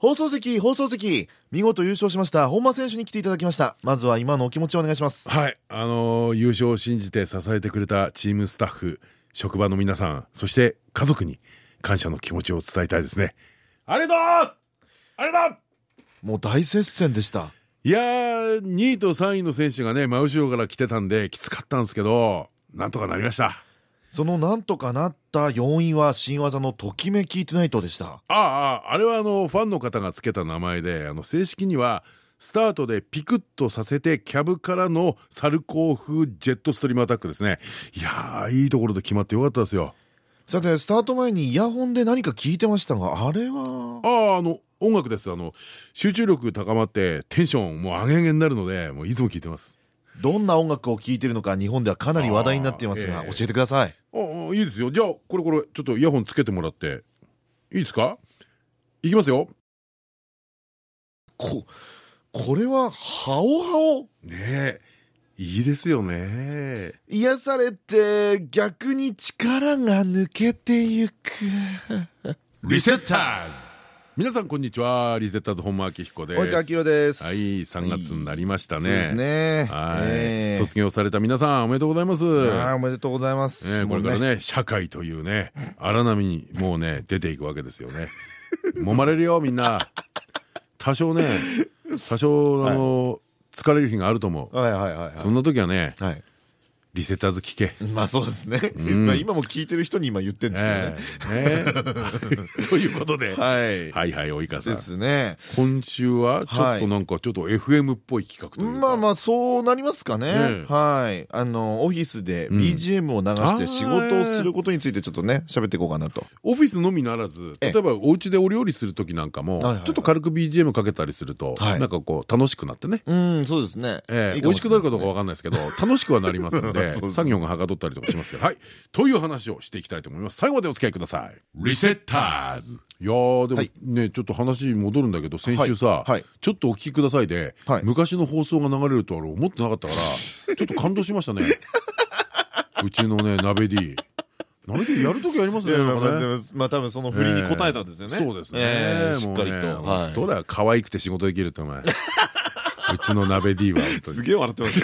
放送席放送席。見事優勝しました。本間選手に来ていただきました。まずは今のお気持ちをお願いします。はい。あのー優勝を信じて支えてくれたチームスタッフ職場の皆さんそして家族に感謝の気持ちを伝えたいですね。ありがとう！ありがとう！もう大接戦でした。いやー2位と3位の選手がね真後ろから来てたんできつかったんですけどなんとかなりましたそのなんとかなった4位は新技のときめきトゥナイトでした。あああれはあのファンの方がつけた名前であの正式にはスタートでピクッとさせてキャブからのサルコー風ジェットストリームアタックですね。いやーいいところで決まってよかったですよ。さてスタート前にイヤホンで何か聞いてましたがあれは？あああの音楽です。あの集中力高まってテンションもう上げ上げになるのでもういつも聞いてますどんな音楽を聴いてるのか日本ではかなり話題になっていますがええ。教えてください。ああいいですよ。じゃあこれこれちょっとイヤホンつけてもらっていいですか？いきますよ。ここれはハオハオ？ねえいいですよね。癒されて逆に力が抜けてゆく。リセッターズ皆さんこんにちは。リゼッターズ本間明彦です。及川明です。はい3月になりましたね。そうですね。はい、ええ。卒業された皆さんおめでとうございます。おめでとうございます。ね、これからね社会というね荒波にもうね出ていくわけですよね。揉まれるよみんな。多少ね多少あの、疲れる日があると思うはいはいはいはい。そんな時はねはいリセッターズ聞け。まあそうですね、ん。まあ今も聞いてる人に今言ってるんですけどね、ということで、はい、はいはい及川さん。ですね。今週はちょっとなんかちょっと FM っぽい企画というか。まあまあそうなりますかね。はい。あのオフィスでうん。BGM を流して仕事をすることについてちょっとね喋っていこうかなと。オフィスのみならずええ。例えばお家でお料理する時なんかもちょっと軽く BGM かけたりするとはい。なんかこう楽しくなってね。うんそうですね。ええ。美味しくなるかどうかわかんないですけど楽しくはなりますので作業がはかどったりとかしますけど。はい。という話をしていきたいと思います。最後までお付き合いください。リセッターズ。いやーでもはい。ねちょっと話戻るんだけど先週さちょっとお聞きくださいではい。昔の放送が流れるとは俺思ってなかったから ちょっと感動しましたね。うちのね鍋 D 鍋 D やるときありますねまあ多分その振りに応えたんですよね。そうですね。ええしっかりと。はい。どうだよ可愛くて仕事できるってお前。うちの鍋 D は本当に。すげえ笑ってます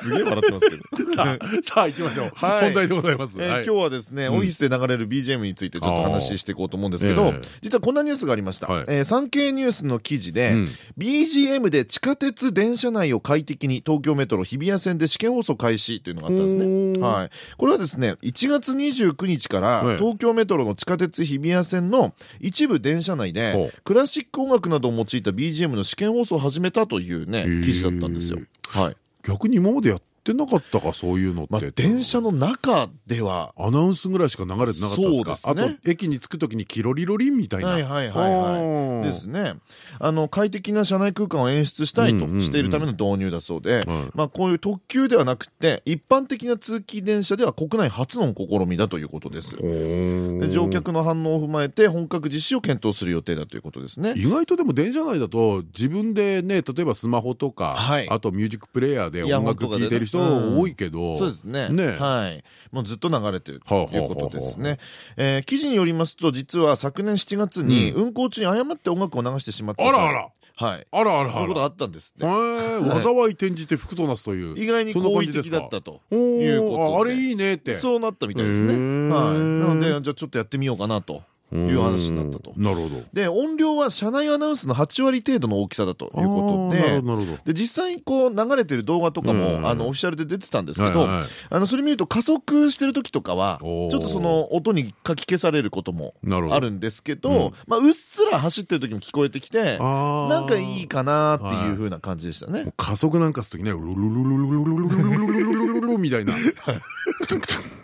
すげえ笑ってますけど。さあさあ行きましょう。はい。本題でございます。今日はですね、オフィスで流れる BGM についてちょっと話していこうと思うんですけど、実はこんなニュースがありました、はい。えー産経ニュースの記事で、うん。BGM で地下鉄電車内を快適に東京メトロ日比谷線で試験放送開始というのがあったんですね、はい、これはですね1月29日からはい。東京メトロの地下鉄日比谷線の一部電車内ほでう。クラシック音楽などを用いた BGM の試験放送を始めたというね記事だったんですよ。はい逆に今までやってなかったかそういうのまあって、電車の中では。アナウンスぐらいしか流れてなかったんですか？あと駅に着くときにキロリロリンみたいな。はいはいはいはいですね。あの快適な車内空間を演出したいとしているための導入だそうで、はい。まあ、こういう特急ではなくて一般的な通勤電車では国内初の試みだということです。で乗客の反応を踏まえて本格実施を検討する予定だということですね。意外とでも電車内だと自分でね例えばスマホとか、はい。あとミュージックプレイヤーで音楽聴いてる人うん。多いけど、そうですね。ねはい、もうずっと流れてるということですね。えー記事によりますと実は昨年7月に運行中に誤って音楽を流してしまったあらあら。はい。あらあらそういうことあったんですって。災い。転じて福となすという意外に好意的だったとおいうーことで。ああれいいねって。そうなったみたいですね。はい。なので、じゃあちょっとやってみようかなという話になったと。なるほど。で、音量は車内アナウンスの8割程度の大きさだということでなるほ、どで、実際にこう流れてる動画とかうん。も、あの、オフィシャルで出てたんですけど、あの、それ見ると加速してる時とかは、ちょっとその音にかき消されることもあるんですけうん。ど、まあ、うっすら走ってる時も聞こえてきて、なんかいいかなっていう風な感じでしたね。加速なんかするときねルルルルルルルルルルルルルルルルルみたいな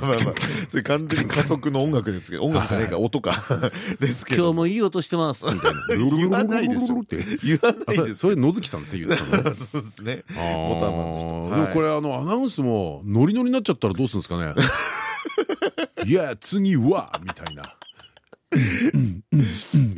まあまあそれ完全に加速の音楽ですけど音楽じゃないか音か。ですけど。今日もいい音してますみたいな。言わないでしょって言わないでそれ野月さんですね言ってたのそうですねボタンの人でもはいこれあのアナウンスもノリノリになっちゃったらどうするんですかねいや次はみたいな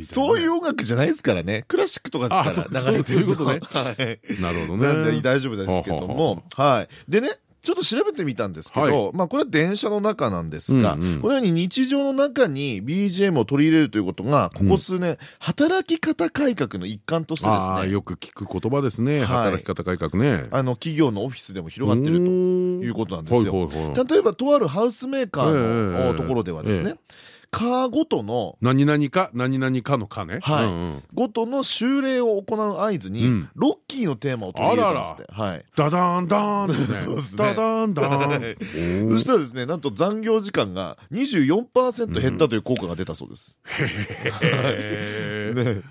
そういう音楽じゃないですからねクラシックとかですからあそう流れてるそういうことねはいなるほどね大丈夫ですけどもはいでねちょっと調べてみたんですけはど、まあこれは電車の中なんですが、うんうん。このように日常の中に BGM を取り入れるということが、ここ数年、働き方改革の一環としてですね、よく聞く言葉ですね。はい。働き方改革ね。あの企業のオフィスでも広がってるということなんですよ。例えば、とあるハウスメーカーええのところではですえね、カーごとの何々か何々かのかね。はい。ごとの修例を行う合図に、うん。ロッキーのテーマを取り入れたんですって。はい。ダダーンダーンです そうねですね。ダダーンダーン。そしたらですね、なんと残業時間が24%減ったという効果が出たそうです。へー。ね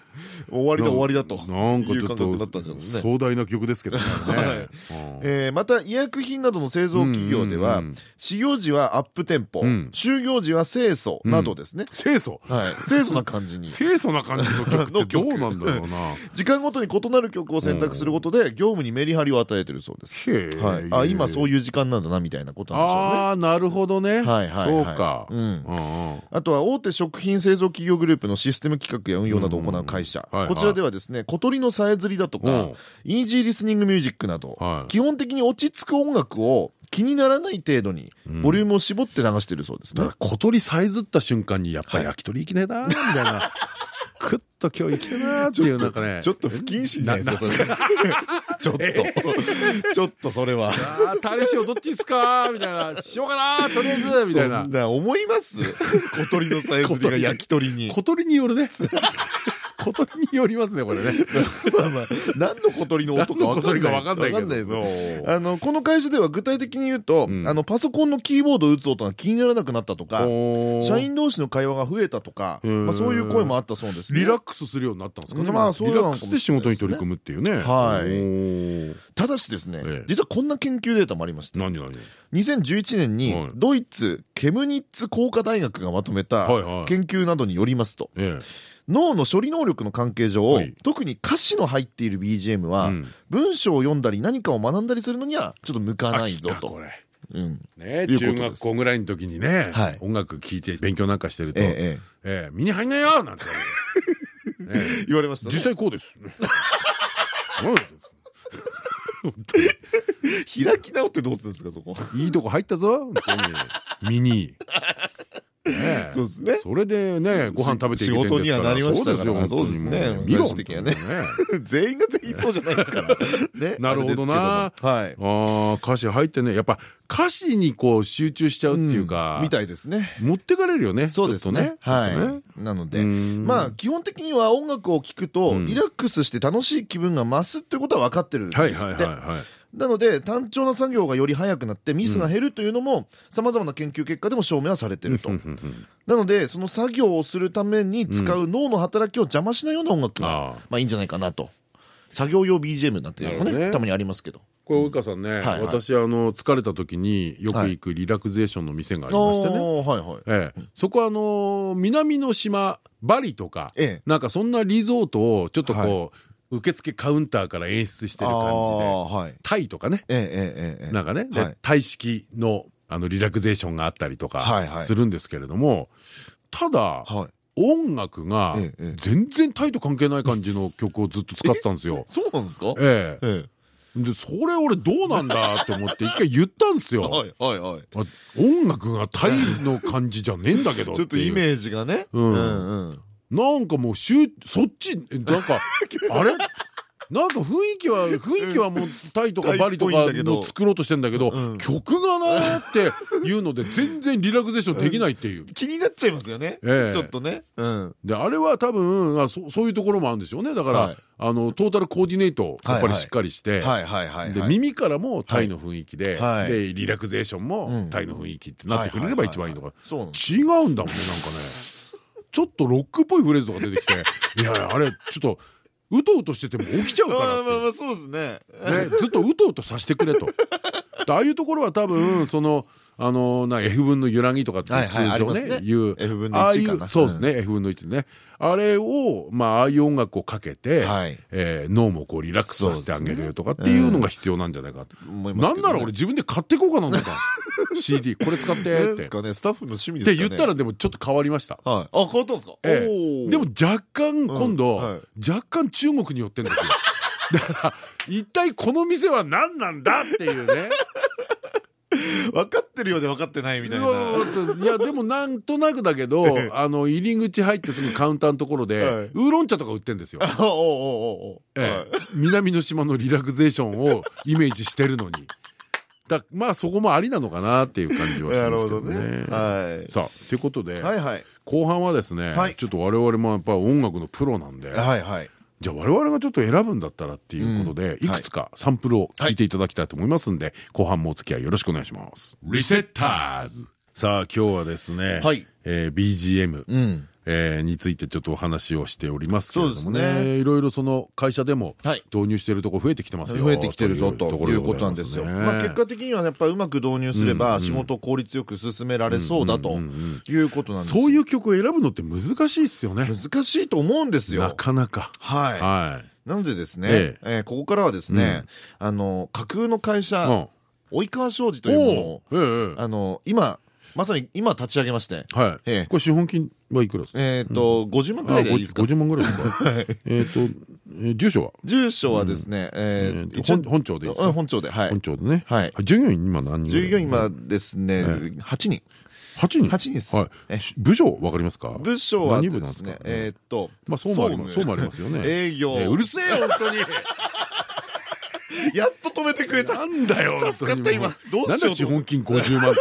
終わりだ終わりだと。なんかちょっと。壮大な曲ですけどね。また医薬品などの製造企業では始業時はアップテンポうん。就業時は清楚などですね。清楚はい。清楚な感じに。清楚な感じの曲どうなんだろうな。時間ごとに異なる曲を選択することで業務にメリハリを与えてるそうです。へーはい。あ今そういう時間なんだなみたいなことなんでしょうね。ああなるほどね。はいはいはい。そうか。あとは大手食品製造企業グループのシステム企画や運用などを行う会社はいはい。こちらではですね小鳥のさえずりだとかうん。イージーリスニングミュージックなどはい。基本的に落ち着く音楽を気にならない程度にうん。ボリュームを絞って流してるそうですね。小鳥さえずった瞬間にやっぱり焼き鳥いきねえなみたいな。く っと今日いきねえなっていうなんかね。ちょっと不謹慎じゃないですか、それ。ちょっと。ちょっとそれは。あータレ塩どっちっすか？みたいな。塩かなとりあえずみたいな。な思います？小鳥のさえずりが焼き鳥に。小鳥によるね。小鳥によりますねこれね。まあまあ、何の小鳥の音か分かんない。わかんないけわかんないどですあの、この会社では具体的に言うと、うん。あの、パソコンのキーボードを打つ音が気にならなくなったとか、社員同士の会話が増えたとか、まあそういう声もあったそうですね。リラックスするようになったんですかね。まあそうリラックスで仕事に取り組むっていうね。はい。ただしですね、ええ。実はこんな研究データもありまして、何何？2011年にはい。ドイツケムニッツ工科大学がまとめた研究などによりますとえ脳の処理能力の関係上、はい。特に歌詞の入っている BGM は、うん。文章を読んだり何かを学んだりするのにはちょっと向かえないぞと。う中学校ぐらいの時にねはい。音楽聴いて勉強なんかしてるとええ「え。ええ身に入んないよ!」なんて言われましたね実際こうです。うん開き直ってどうするんですかそこいいとこ入ったぞ、本当に。身に。ね。えそうですね。それでね、ご飯食べていけてるんですから。仕事にはなりましたから。そうですよそうですね。見ろ 全員が全員そうじゃないですから。ね。なるほどな。はい。ああ、歌詞入ってね、やっぱ歌詞にこう集中しちゃうっていうか、みたいですね。持ってかれるよね。そうですね。はい。なので。うん。まあ基本的には音楽を聴くとうん。リラックスして楽しい気分が増すっていうことは分かってるんですはいってはいはいはい。なので単調な作業がより早くなってミスが減るというのもさまざまな研究結果でも証明はされてると。なのでその作業をするために使う脳の働きを邪魔しないような音楽がまあいいんじゃないかなと。作業用 BGM なんていうのもねね。たまにありますけど。これ、及川さんね、はいはい。私、あの、疲れた時によく行くリラクゼーションの店がありましてね。はいはい。ええ、そこはあのー南の島バリとか、ええ。なんかそんなリゾートをちょっとこう、は受付カウンターから演出してる感じで。はい。タイとかね。ええええええなんかね、ではい。タイ式のあのリラクゼーションがあったりとかはいはい。するんですけれども、ただはい。音楽がええええ。全然タイと関係ない感じの曲をずっと使ってたんですよ。そうなんですか？ええ。えでそれ俺どうなんだって思って一回言ったんですよ。えはいはいはい。あ音楽がタイの感じじゃねえんだけどちょっとイメージがね。うんなんかもう集そっちえなんか あれ？なんか雰囲気は雰囲気はもうタイとかバリとかの作ろうとしてんだけどうん。曲がなーっていうので全然リラクゼーションできないっていう。気になっちゃいますよね。ええ。ちょっとね。うん。であれは多分あそそういうところもあるんでしょうね。だから、はい。あのトータルコーディネートをやっぱりしっかりして、はいはいはいではい。耳からもタイの雰囲気で,、はい。でリラクゼーションもタイの雰囲気ってなってくれれば一番いいのか。違うんだもんねなんかねちょっとロックっぽいフレーズとか出てきていやあれちょっとうとうとしてても起きちゃうからまあまあまあそうですねね、ずっとうとうとさせてくれと。でああいうところは多分そのあのな F 分の揺らぎとかってはい通常ね。言う。F 分の1ああいかそうですね。F 分の1ね。あれをまあああいう音楽をかけてはい。えー脳もこうリラックスさせてあげるとかっていうのが必要なんじゃないかなんなら俺自分で買っていこうかなんだか CD これ使って。なんってですかね。スタッフの趣味ってですかね。言ったらでもちょっと変わりました。はい。あ変わったんですか？でも若干今度、若干中国に寄ってんですよ。だから一体この店は何なんだっていうね 分かってるようで分かってないみたいな。いやでもなんとなくだけど あの入り口入ってすぐカウンターのところで、はい。ウーロン茶とか売ってんですよ、南の島のリラクゼーションをイメージしてるのに。だまあそこもありなのかなっていう感じはしますほどね。けどね。はい。さあということで、はいはい。後半はですね、はい。ちょっと我々もやっぱ音楽のプロなんで、はいはいじゃあ我々がちょっと選ぶんだったらっていうことで、うん。いくつかサンプルを聞いていただきたいと思いますんで、後半もお付き合いよろしくお願いします。リセッターズ。さあ今日はですね、はい。えー BGM、うんえーについてちょっとお話をしておりますけれどもそうですね。ねいろいろその会社でもはい。導入しているところ増えてきてますよ。増えてきてるぞということなんですよ。まあね結果的にはやっぱうまく導入すれば仕事を効率よく進められそうだということなんですよ。そういう曲を選ぶのって難しいですよね。難しいと思うんですなよ。かなか。はい。はい。なのでですねえ、え。ーここからはですね、あの架空の会うん。社及川商事というものをあの今まさに今立ち上げまして、はい。ええ。これ資本金はいくらですか？えっと50万くらいでいいですか？50万ぐらいですか？えっとえー住所は？住所はですね、ええー本本庁でいいですか？うん本庁ではい。本。庁でね。はい。従業員今何人従業員今ですね8人。8人？8人です。はい。部署わかりますか？部署は何部なんですか？ね、えーっと、まあそうもあります。そうもありますよね。営業。えーうるせえよ本当に やっと止めてくれた。なんだよ助かった今。どうしよう資本金50万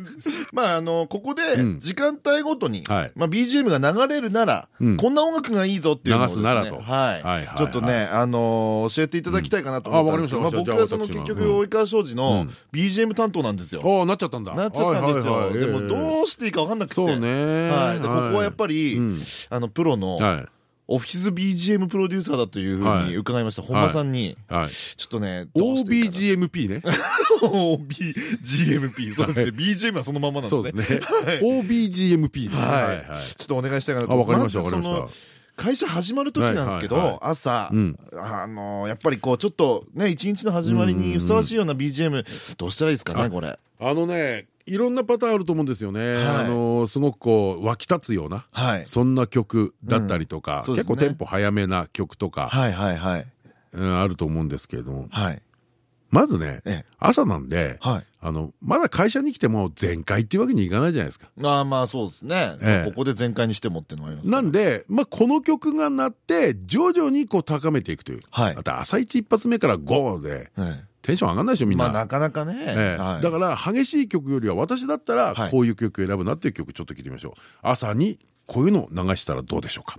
まあ、あの、ここでうん、時間帯ごとに、はい。まあ、BGM が流れるなら、うん。こんな音楽がいいぞっていうのを流すならと。はい。ちょっとね、あのー教えていただきたいかなと思ったんですけど、ました僕はその結局、及川商事うのん BGM 担当なんですよ。ああなっちゃったんだ。なっちゃったんですよ。でも、うどうしていいか分かんなくて。そうねはい。で、ここはやっぱりうん、あの、プロの、はいオフィス BGM プロデューサーだというふうに伺いました。本間さんに、はい。ちょっとね、OBGMP ね。OBGMP。そうですね。BGM はそのままなんそうでですすね。ね OBGMP ね。はい。ちょっとお願いしたいかなと。あわかりましたずわかりました。会社始まる時なんですけど、朝うん、あの、やっぱりこう、ちょっとね、一日の始まりにふさわしいような BGM、どうしたらいいですかね、これ。あのねいろんなパターンあると思うんですよね、はいあのすごくこう湧き立つようなはい。そんな曲だったりとか、結構テンポ早めな曲とか、はいはいはい。うんあると思うんですけれどもはい。まずね、ええ朝なんで、はい。あのまだ会社に来ても全開っていうわけにいかないじゃないですか。ああ、まあそうですね。ええここで全開にしてもっていうのもありますなんで、まあ、この曲が鳴って徐々にこう高めていくという、はいまた朝一一発目からゴーではいテンション上がんないでしょみんな。まあなかなかね。だから激しい曲よりは私だったらはいこういう曲選ぶなっていう曲ちょっと聞いてみましょう朝にこういうのを流したらどうでしょうか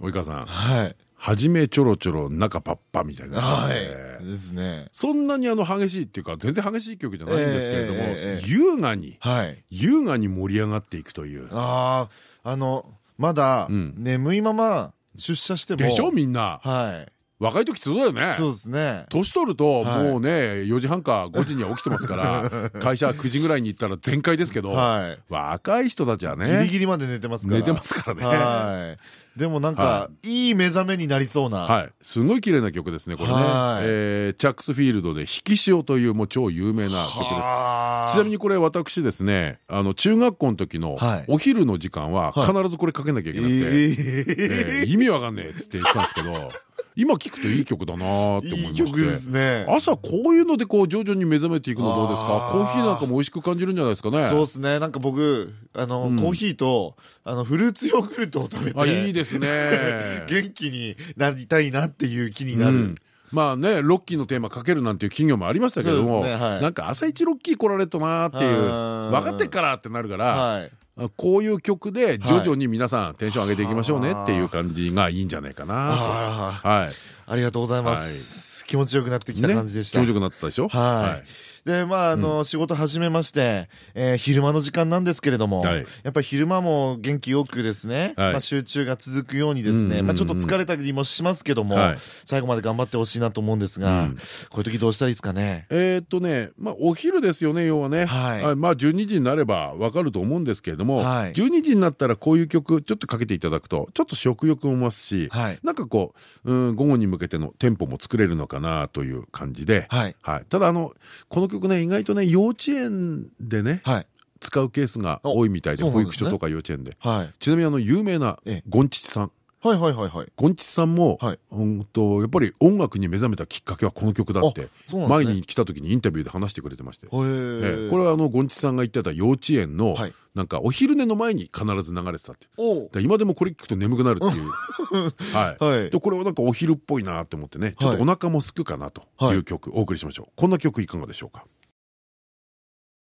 及川さんはい。初めちょろちょろ中パッパみたいな、はい。ええですね。そんなにあの激しいっていうか全然激しい曲じゃないんですけれども、優雅にはい。優雅に盛り上がっていくというああ、あの、まだうん眠いまま出社しても。でしょみんなはい。若い時そうだよね。そうですね。年取るとはい。もうね4時半か5時には起きてますから 会社9時ぐらいに行ったら全開ですけどはい。若い人たちはギリねギリまで寝てますから。寝てますからね。はい。でもなんかは、い。い目覚めになりそうな。はい。すごい綺麗な曲ですねこれね。チャックスフィールドで「引き潮」というもう超有名な曲です。はあ。ちなみにこれ私ですねあの中学校の時のはい。お昼の時間ははい。必ずこれかけなきゃいけなくて、意味わかんねえっつって言ってたんですけど今聞くといい曲だなーってえ思いましていい曲ですね。朝こういうのでこう徐々に目覚めていくのどうですか？コーヒーなんかも美味しく感じるんじゃないですかねそうですね。なんか僕、あの、うんコーヒーと、あの、フルーツヨーグルトを食べて。あいいですね 元気になりたいなっていう気になるうん。まあねロッキーのテーマかけるなんていう企業もありましたけども、ねはいなんか朝一ロッキー来られたなーっていう分かってっからってなるから、はい。あこういう曲で徐々に皆さんテンション上げていきましょうねっていう感じがいいんじゃないかな。はい。ありがとうございます。気持ちよくなってきた感じでした。ね気持ちよくなったでしょ？はいでまああの仕事始めましてえー昼間の時間なんですけれどもはい。やっぱり昼間も元気よくですねはい。まあ集中が続くようにですねまあちょっと疲れたりもしますけどもはい。最後まで頑張ってほしいなと思うんですがうん。こういう時どうしたらいいですかね？えーっとね、まあ、お昼ですよね、要はね。はい。まあ、12時になればわかると思うんですけれども、はい。12時になったらこういう曲、ちょっとかけていただくと、ちょっと食欲も増すし、はい。なんかこう、うん、午後に向けてのテンポも作れるのかなという感じで、はい。ただ、あの、この曲ね、意外とね、幼稚園でね、はい使うケースが多いみたいで、保育所とか幼稚園で。はいちなみに、あの、有名なええゴンチチさん。はいはいはいはい。ゴンチチさんも、はい。うんとやっぱり音楽に目覚めたきっかけはこの曲だってね。前に来た時にインタビューで話してくれてまして、へえこれはあのゴンチチさんが言ってた幼稚園のはい。なんかお昼寝の前に必ず流れてたって今でもこれ聞くと眠くなるっていう。はい、はい。でこれはなんかお昼っぽいなと思ってねちょっとお腹もすくかなという曲お送りしましょう。こんな曲いかがでしょうか？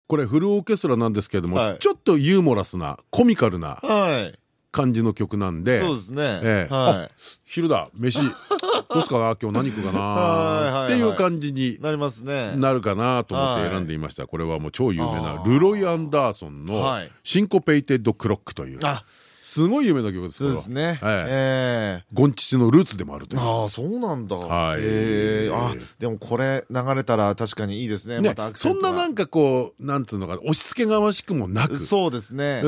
これフルオーケストラなんですけれども、はい。ちょっとユーモラスなコミカルなはい感じの曲なんで。そうですね。ええ。は昼だ。飯。どうすか？な 今日何食うかな？っていう感じにいなりますね。なるかなと思って選んでいました。これはもう超有名なルロイ・アンダーソンのはい「シンコペイテッド・クロック」という。あすごい有名な曲ですそうですね。ええ。ゴンチチのルーツでもあるという。ああそうなんだ。はい。ええ。あでもこれ流れたら確かにいいですね。ねまたそんななんかこうなんつうのかな押し付けがましくもなく。そうですね。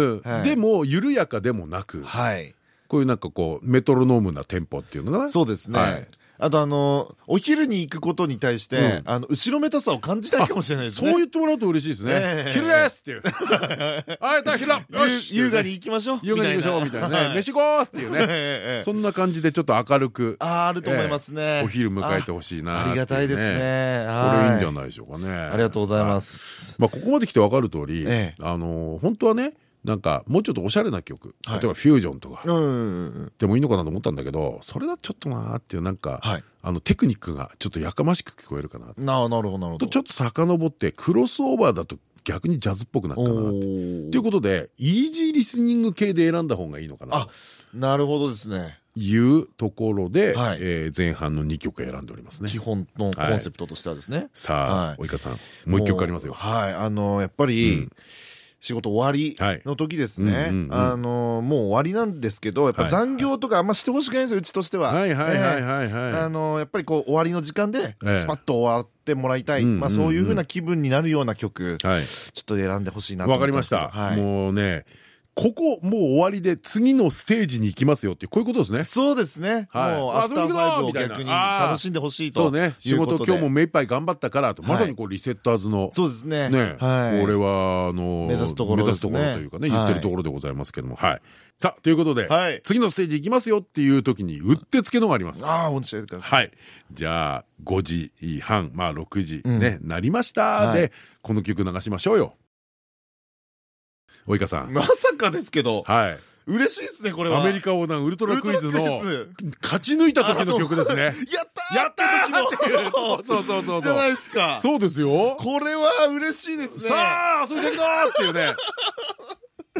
でも緩やかでもなく。はい。こういうなんかこうメトロノームなテンポっていうのかな。そうですはい。ねあとあのお昼に行くことに対してうん。あの後ろめたさを感じないかもしれないですね。そう言ってもらうと嬉しいですね。ええ「昼です!」っていう「はいだ昼だ。よし!」優雅に行きましょう。優雅に行きましょうみたいな。ね。飯行こうっていうね。そんな感じでちょっと明るく。あああると思いますね。お昼迎えてほしいなあありがたいですね。これいいんじゃいないでしょうかね。ありがとうございます。まあここまで来て分かる通りええ。あの本当はねなんかもうちょっとおしゃれな曲例はい。えばフュージョンとか。でもいいのかなと思ったんだけどそれだとちょっとなーっていうなんかはい。あのテクニックがちょっとやかましく聞こえるかななるほどなるほど。とちょっと遡ってクロスオーバーだと逆にジャズっぽくなったかなって。おとーいうことでイージーリスニング系で選んだ方がいいのかな。あなるほどですね。というところで、はい。えー前半の2曲選んでおりますね。基。本のコンセプトとしてはですね。さはい。あ及川さんもう一曲ありますよ。はい。あのやっぱり、うん仕事終わりはい。の時ですね、あのもう終わりなんですけどやっぱはい。残業とかあんましてほしくないんですようちとしては。はいはいはいはい。ええあはのやっぱりこう終わりの時間でええ。スパッと終わってもらいたい、まあ、そういうふうな気分になるような曲。ちょっと選んでほしいなとわ思っんです。けどかりました。はい、もうねここもう終わりで次のステージに行きますよってこういうことですね。そうですね、はい。もうアフターファイブを遊びに行くぞみたいな。逆に楽しんでほしいとそうね。仕事今日も目いっぱい頑張ったからとはいまさにこうリセッターズのそうですね。ね、はい、これはあの目指すところ目指すところというかねはい。言ってるところでございますけども。はい。さあということで、はい。次のステージ行きますよっていう時にうってつけのがあります。ああお教えてくださいはい。じゃあ5時半まあ6時ね、なりました。はい。でこの曲流しましょうよ及川さん。まさかですけど。はい。嬉しいですねこれは。アメリカ横断ウルトラクイズの勝ち抜いた時の曲ですね。やったーやったーってい うそうそうそうじゃないそう。ですかそうですよ。これは嬉しいですね。さあ遊び先だっていうね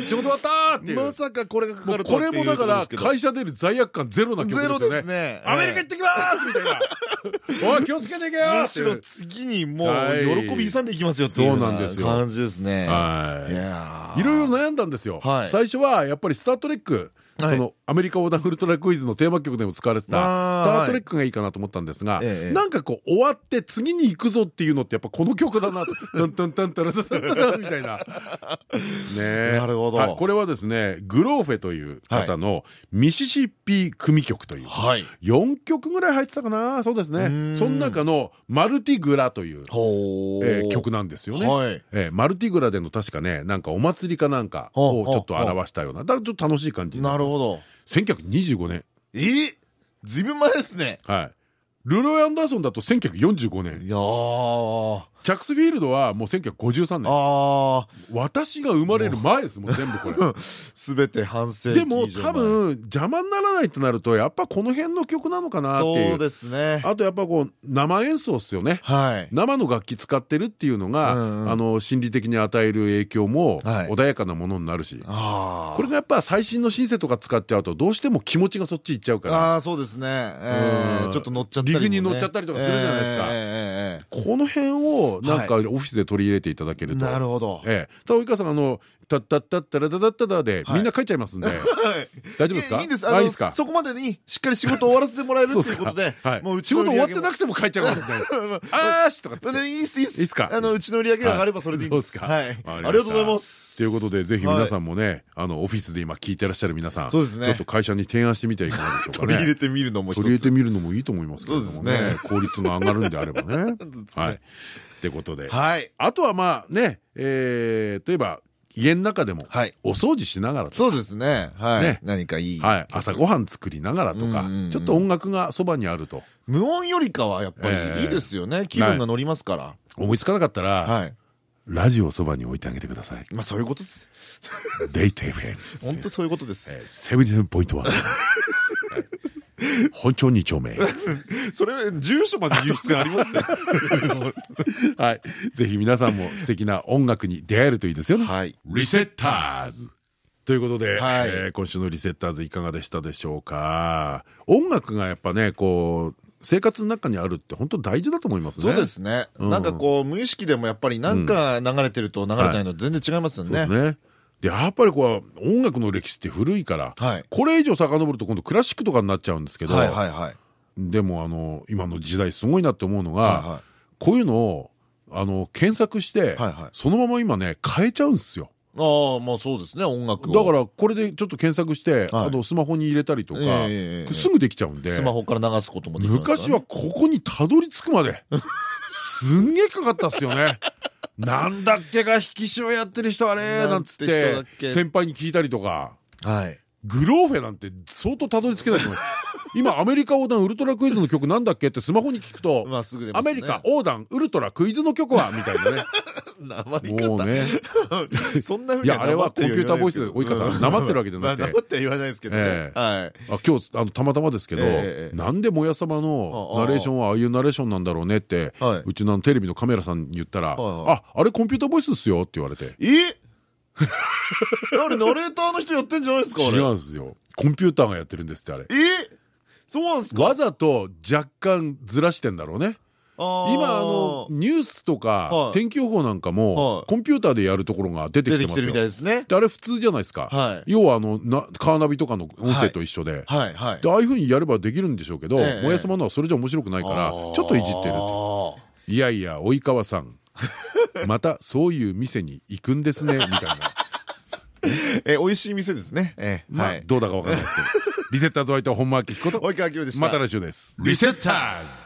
仕事終わったーっていうまさかこれがかかるとこれもだから会会社出る罪悪感ゼロな曲ゼロですよね。ですねアメリカ行ってきますみたいな。おい気をつけていけよむしろ次にもはうい喜び勇んでいきますよっていうようそうなんですよ感じですねいはやい。いろいろ悩んだんですよはい。最初はやっぱりスタートレック。そはい。のアメリカ横断ウルトラクイズのテーマ曲でも使われてたスタートレックがいいかなと思ったんですがええなんかこう終わって次に行くぞっていうのってやっぱこの曲だなと「トントントントントントントン」みたいなねえなるほどはいこれはですねグローフェという方のミシシッピ組曲というはい4曲ぐらい入ってたかなそうですねんその中の「マルティグラ」という、曲なんですよね。マルティグラでの確かねなんかお祭りかなんかをちょっと表したようなだからちょっと楽しい感じになるほど。1925年。えーずいぶん前ですね。はい。ルロイ・アンダーソンだと1945年。いやーチャックスフィールドはもう1953年。あ私が生まれる前ですもん全部これ。ーすべて反省でも多分邪魔にならないとなるとやっぱこの辺の曲なのかなっていう。そうですね。あとやっぱこう生演奏っすよねはい。生の楽器使ってるっていうのが、うんうん。あの心理的に与える影響もはい。穏やかなものになるし、あこれがやっぱ最新のシンセとか使っちゃうとどうしても気持ちがそっち行っちゃうから。ああそうですね。えうん。ーちょっと乗っちゃったりもね。リフに乗っちゃったりとかするじゃないですか。えーえー。この辺ををなんかオフィスで取り入れていただけると。なるほど。ええ。ただ及川さんあの「たったったったらたたっただ」でみんな書いちゃいますんで。大丈夫ですか？いいんです。あいいですか？そこまでにしっかり仕事終わらせてもらえるっていうことではいもう仕事終わってくなくても書いちゃいますね あーしとかって。いいっすいいっす。あのうちの売り上げが上がればそれでいいんです。はい。はいそうっすか。ありがとうございます。ということでぜひ皆さんもねあのオフィスで今聞いてらっしゃる皆さんちょっと会社に提案してみてはいかがでしょうかね。取り入れてみるのも取り入れてみるのもいいと思いますけれどもね。ね。効率が上がるんであればね。はいってことで。はい。あとはまあねえー例えば家の中でもはい。お掃除しながらとそうですね。はい。ね。何かいい。はい、朝ごはん作りながらとかちょっと音楽がそばにあると。無音よりかはやっぱええりいいですよね。気分が乗りますから。思いつかなかったらはい。ラジオをそばに置いてあげてください。まあそういうことです。デイト FM 本当そういうことです。セブンティポイントは本町二丁目それ住所まで言う必要ありますね。はい。ぜひ皆さんも素敵な音楽に出会えるといいですよね。はい。リセッターズ。ということで、はい。えー今週のリセッターズいかがでしたでしょうか。音楽がやっぱねこう生活の中にあるって本当大事だと思いますね。そうですね。うん。なんかこう無意識でもやっぱりなんか流れてると流れてないの全然違いますよねやっぱりこう音楽の歴史って古いから、はい。これ以上遡ると今度クラシックとかになっちゃうんですけど、でもあの今の時代すごいなって思うのが、はいはい。こういうのをあの検索して、はいはい。そのまま今ね変えちゃうんですよ。ああまあそうですね音楽を。だからこれでちょっと検索して、はい。あのスマホに入れたりとか、すぐできちゃうんでスマホから流すこともでき昔はここにたどり着くまですんげえかかったっすよね。なんだっけが引き潮やってる人あれなんつって。先輩に聞いたりとか。はい。グローフェなんて相当たどり着けないと思います。今アメリカ横断ウルトラクイズの曲なんだっけってスマホに聞くと、まあすぐアメリカ横断ウルトラクイズの曲は みたいなね。なまり方もうね。そんなふうにいやあれはコンピューターボイスで及川さんなまってるわけじゃなくて。なまっては言わないですけどね。ええ。はい。あ今日あのたまたまですけど、ええなんでもやさまのナレーションはああいうナレーションなんだろうねって、はい。うちのテレビのカメラさんに言ったら「はいはい。ああれコンピューターボイスっすよ」って言われて。え？あれナレーターの人やってんじゃないですか違うんですよ。コンピューターがやってるんですってあれ。え？そうなんですか？わざと若干ずらしてんだろうね。今あのニュースとはい。か天気予報なんかもはい。コンピューターでやるところが出てきてますよ。出てきてるみたいですね。であれ普通じゃないですか。はい。要はあのなカーナビとかの音声と一緒で。ああいうふうにやればできるんでしょうけど、ええ。もやさまのはそれじゃ面白くないから、ちょっといじってるといやいや及川さん。またそういう店に行くんですねみたいな。え美味しい店ですね。ええ。まあ、はい。どうだかわかんないですけどリセッターズお相手は本間明彦と及川明でした。また来週です。リセッターズ